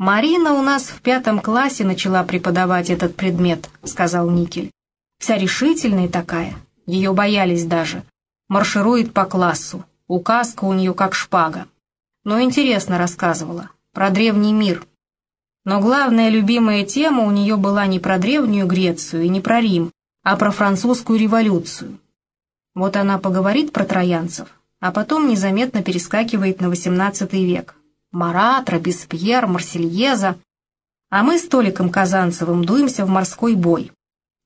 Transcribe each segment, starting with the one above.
«Марина у нас в пятом классе начала преподавать этот предмет», — сказал Никель. «Вся решительная такая, ее боялись даже. Марширует по классу, указка у нее как шпага. Но интересно рассказывала, про древний мир. Но главная любимая тема у нее была не про древнюю Грецию и не про Рим, а про французскую революцию. Вот она поговорит про троянцев, а потом незаметно перескакивает на XVIII век. Марат, Робеспьер, Марсельеза. А мы с Толиком Казанцевым дуемся в морской бой.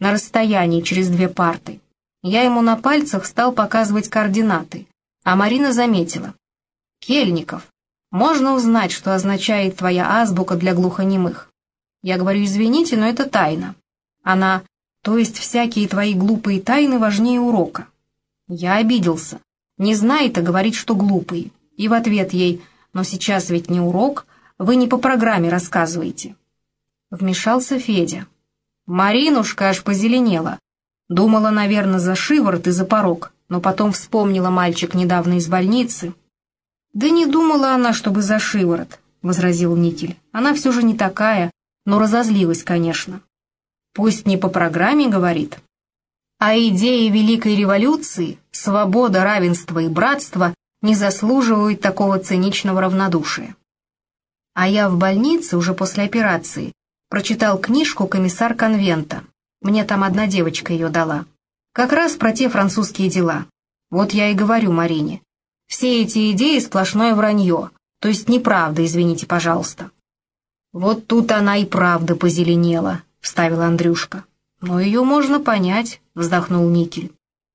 На расстоянии через две парты. Я ему на пальцах стал показывать координаты, а Марина заметила. «Кельников, можно узнать, что означает твоя азбука для глухонемых?» Я говорю, извините, но это тайна. Она, то есть всякие твои глупые тайны важнее урока. Я обиделся. Не знает, а говорит, что глупые. И в ответ ей, но сейчас ведь не урок, вы не по программе рассказываете. Вмешался Федя. Маринушка аж позеленела. Думала, наверное, за шиворот и за порог, но потом вспомнила мальчик недавно из больницы. «Да не думала она, чтобы за шиворот», — возразил Никель. «Она все же не такая, но разозлилась, конечно. Пусть не по программе, — говорит. А идеи Великой Революции, свобода, равенство и братство не заслуживают такого циничного равнодушия. А я в больнице уже после операции прочитал книжку «Комиссар конвента». Мне там одна девочка ее дала. Как раз про те французские дела. Вот я и говорю Марине. Все эти идеи сплошное вранье, то есть неправда, извините, пожалуйста. Вот тут она и правда позеленела, вставил Андрюшка. Но ее можно понять, вздохнул Никель.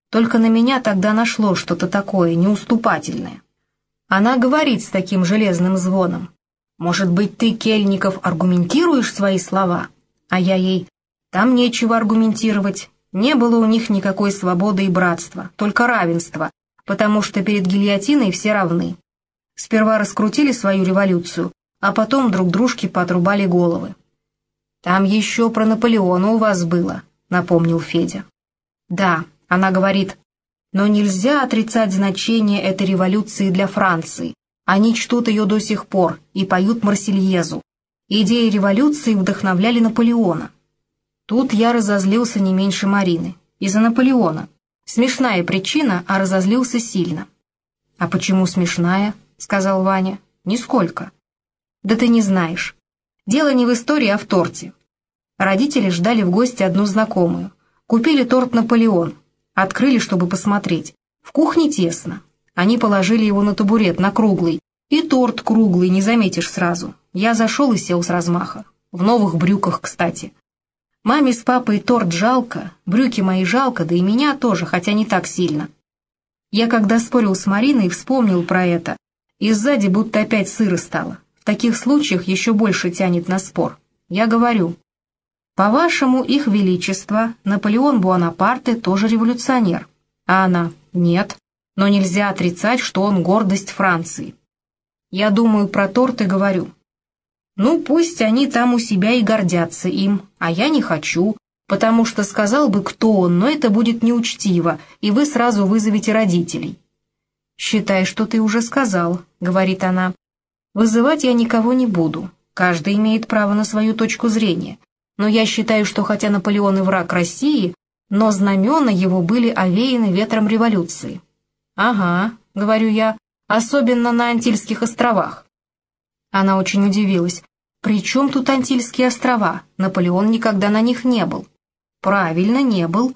Только на меня тогда нашло что-то такое неуступательное. Она говорит с таким железным звоном. «Может быть, ты, Кельников, аргументируешь свои слова?» А я ей «Там нечего аргументировать. Не было у них никакой свободы и братства, только равенство, потому что перед гильотиной все равны. Сперва раскрутили свою революцию, а потом друг дружке поотрубали головы. «Там еще про Наполеона у вас было», — напомнил Федя. «Да, она говорит, но нельзя отрицать значение этой революции для Франции. Они чтут ее до сих пор и поют Марсельезу. Идеи революции вдохновляли Наполеона. Тут я разозлился не меньше Марины. Из-за Наполеона. Смешная причина, а разозлился сильно. «А почему смешная?» — сказал Ваня. «Нисколько». «Да ты не знаешь. Дело не в истории, а в торте. Родители ждали в гости одну знакомую. Купили торт «Наполеон», Открыли, чтобы посмотреть. В кухне тесно. Они положили его на табурет, на круглый. И торт круглый, не заметишь сразу. Я зашел и сел с размаха. В новых брюках, кстати. Маме с папой торт жалко, брюки мои жалко, да и меня тоже, хотя не так сильно. Я когда спорил с Мариной, вспомнил про это. И сзади будто опять сыро стало. В таких случаях еще больше тянет на спор. Я говорю, по-вашему, их величество, Наполеон Буанапарте тоже революционер. А она, нет, но нельзя отрицать, что он гордость Франции. Я думаю про торт и говорю. Ну, пусть они там у себя и гордятся им, а я не хочу, потому что сказал бы, кто он, но это будет неучтиво, и вы сразу вызовете родителей. «Считай, что ты уже сказал», — говорит она. «Вызывать я никого не буду. Каждый имеет право на свою точку зрения но я считаю, что хотя Наполеон и враг России, но знамена его были овеяны ветром революции. «Ага», — говорю я, — «особенно на Антильских островах». Она очень удивилась. «При чем тут Антильские острова? Наполеон никогда на них не был». «Правильно, не был.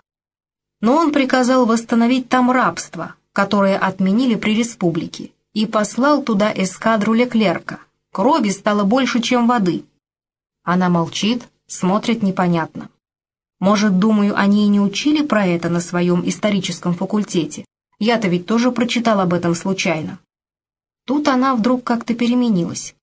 Но он приказал восстановить там рабство, которое отменили при республике, и послал туда эскадру Леклерка. Крови стало больше, чем воды». Она молчит, смотрят непонятно. Может, думаю, они и не учили про это на своем историческом факультете. Я-то ведь тоже прочитал об этом случайно. Тут она вдруг как-то переменилась.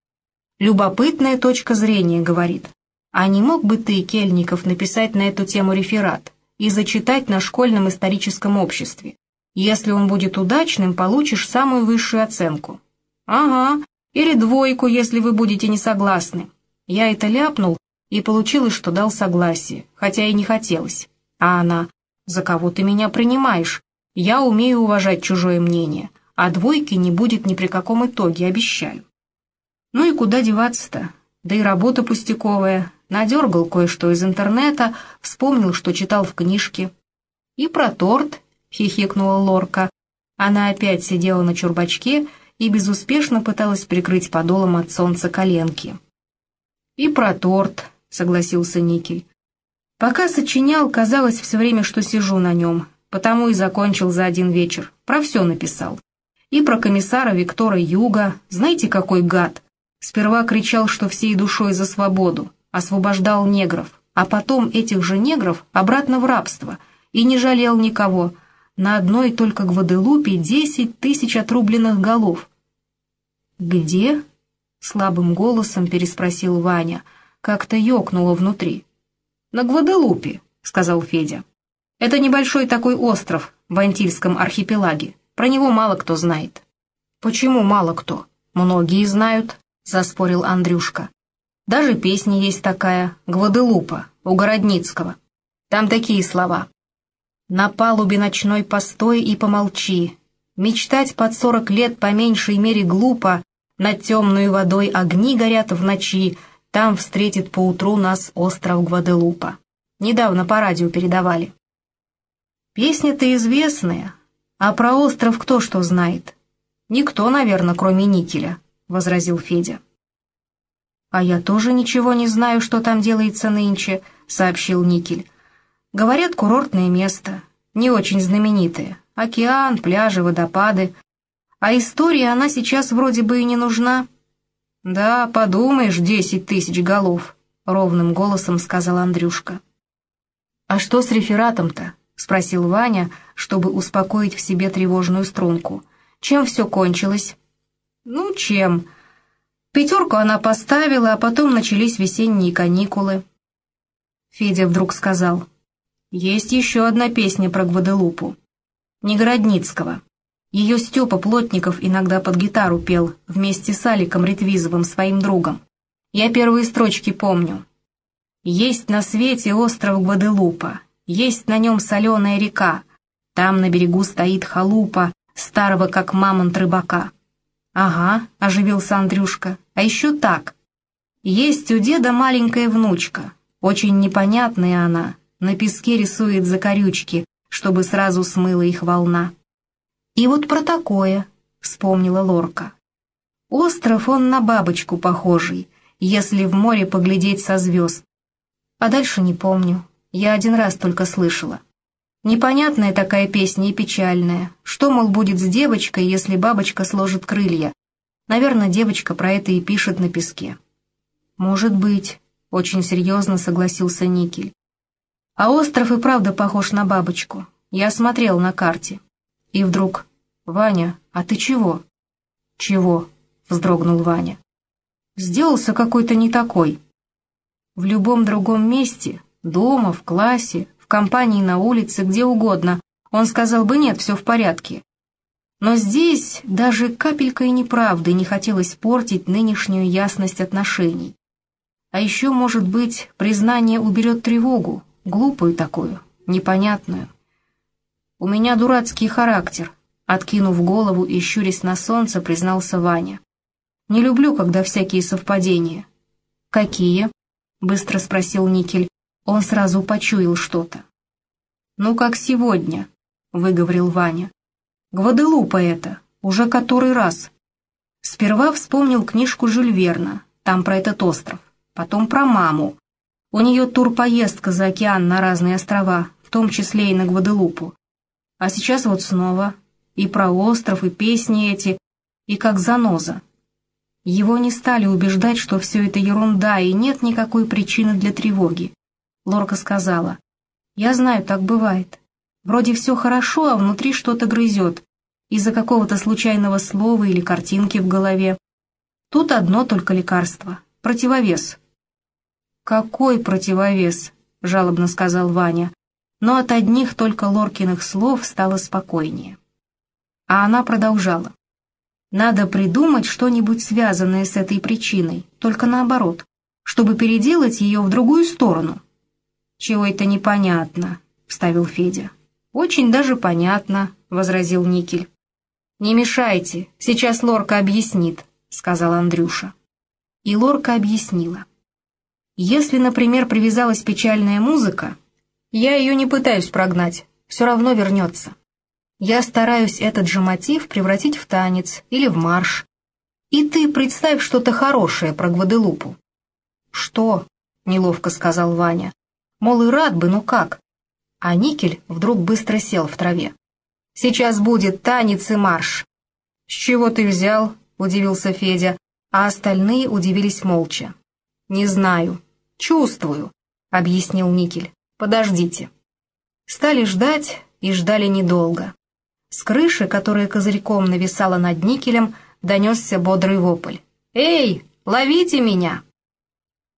«Любопытная точка зрения», — говорит. «А не мог бы ты, Кельников, написать на эту тему реферат и зачитать на школьном историческом обществе? Если он будет удачным, получишь самую высшую оценку». «Ага, или двойку, если вы будете не согласны». Я это ляпнул, и получилось, что дал согласие, хотя и не хотелось. А она, «За кого ты меня принимаешь? Я умею уважать чужое мнение, а двойки не будет ни при каком итоге, обещаю». Ну и куда деваться-то? Да и работа пустяковая. Надергал кое-что из интернета, вспомнил, что читал в книжке. «И про торт», — хихикнула Лорка. Она опять сидела на чурбачке и безуспешно пыталась прикрыть подолом от солнца коленки. «И про торт», — согласился Никель. «Пока сочинял, казалось все время, что сижу на нем, потому и закончил за один вечер. Про все написал. И про комиссара Виктора Юга, знаете, какой гад. Сперва кричал, что всей душой за свободу, освобождал негров, а потом этих же негров обратно в рабство, и не жалел никого. На одной только Гваделупе десять тысяч отрубленных голов. «Где?» — слабым голосом переспросил Ваня. Как-то ёкнуло внутри. «На Гваделупе», — сказал Федя. «Это небольшой такой остров в Антильском архипелаге. Про него мало кто знает». «Почему мало кто? Многие знают», — заспорил Андрюшка. «Даже песня есть такая, Гваделупа, у Городницкого. Там такие слова. «На палубе ночной постой и помолчи. Мечтать под сорок лет по меньшей мере глупо, над темной водой огни горят в ночи, там встретит поутру нас остров Гваделупа. Недавно по радио передавали. Песня-то известная, а про остров кто что знает? Никто, наверное, кроме Никеля, — возразил Федя. «А я тоже ничего не знаю, что там делается нынче», — сообщил Никель. «Говорят, курортное место, не очень знаменитое. Океан, пляжи, водопады. А история, она сейчас вроде бы и не нужна». «Да, подумаешь, десять тысяч голов», — ровным голосом сказал Андрюшка. «А что с рефератом-то?» — спросил Ваня, чтобы успокоить в себе тревожную струнку. «Чем все кончилось?» «Ну, чем?» Пятерку она поставила, а потом начались весенние каникулы. Федя вдруг сказал, «Есть еще одна песня про Гваделупу. Негородницкого. Ее Степа Плотников иногда под гитару пел вместе с Аликом Ретвизовым, своим другом. Я первые строчки помню. «Есть на свете остров Гваделупа, есть на нем соленая река, там на берегу стоит халупа, старого как мамонт рыбака». «Ага», — оживился Андрюшка, — «а еще так. Есть у деда маленькая внучка, очень непонятная она, на песке рисует закорючки, чтобы сразу смыла их волна». «И вот про такое», — вспомнила Лорка. «Остров он на бабочку похожий, если в море поглядеть со звезд. А дальше не помню, я один раз только слышала. Непонятная такая песня и печальная. Что, мол, будет с девочкой, если бабочка сложит крылья? Наверное, девочка про это и пишет на песке». «Может быть», — очень серьезно согласился Никель. «А остров и правда похож на бабочку. Я смотрел на карте. И вдруг «Ваня, а ты чего?» «Чего?» — вздрогнул Ваня. «Сделался какой-то не такой. В любом другом месте, дома, в классе, в компании на улице, где угодно, он сказал бы «нет, все в порядке». Но здесь даже капелькой неправды не хотелось портить нынешнюю ясность отношений. А еще, может быть, признание уберет тревогу, глупую такую, непонятную. У меня дурацкий характер, Откинув голову и щурясь на солнце, признался Ваня. «Не люблю, когда всякие совпадения». «Какие?» — быстро спросил Никель. Он сразу почуял что-то. «Ну, как сегодня», — выговорил Ваня. «Гваделупа это, уже который раз». Сперва вспомнил книжку Жюль Верна, там про этот остров, потом про маму. У нее турпоездка за океан на разные острова, в том числе и на Гваделупу. А сейчас вот снова и про остров, и песни эти, и как заноза. Его не стали убеждать, что все это ерунда, и нет никакой причины для тревоги. Лорка сказала, «Я знаю, так бывает. Вроде все хорошо, а внутри что-то грызет, из-за какого-то случайного слова или картинки в голове. Тут одно только лекарство — противовес». «Какой противовес?» — жалобно сказал Ваня, но от одних только Лоркиных слов стало спокойнее. А она продолжала. Надо придумать что-нибудь связанное с этой причиной, только наоборот, чтобы переделать ее в другую сторону. «Чего это непонятно?» — вставил Федя. «Очень даже понятно», — возразил Никель. «Не мешайте, сейчас Лорка объяснит», — сказал Андрюша. И Лорка объяснила. Если, например, привязалась печальная музыка, я ее не пытаюсь прогнать, все равно вернется. Я стараюсь этот же мотив превратить в танец или в марш. И ты представь что-то хорошее про Гваделупу. «Что?» — неловко сказал Ваня. «Мол, и рад бы, но как?» А Никель вдруг быстро сел в траве. «Сейчас будет танец и марш». «С чего ты взял?» — удивился Федя, а остальные удивились молча. «Не знаю. Чувствую», — объяснил Никель. «Подождите». Стали ждать и ждали недолго. С крыши, которая козырьком нависала над никелем, донесся бодрый вопль. «Эй, ловите меня!»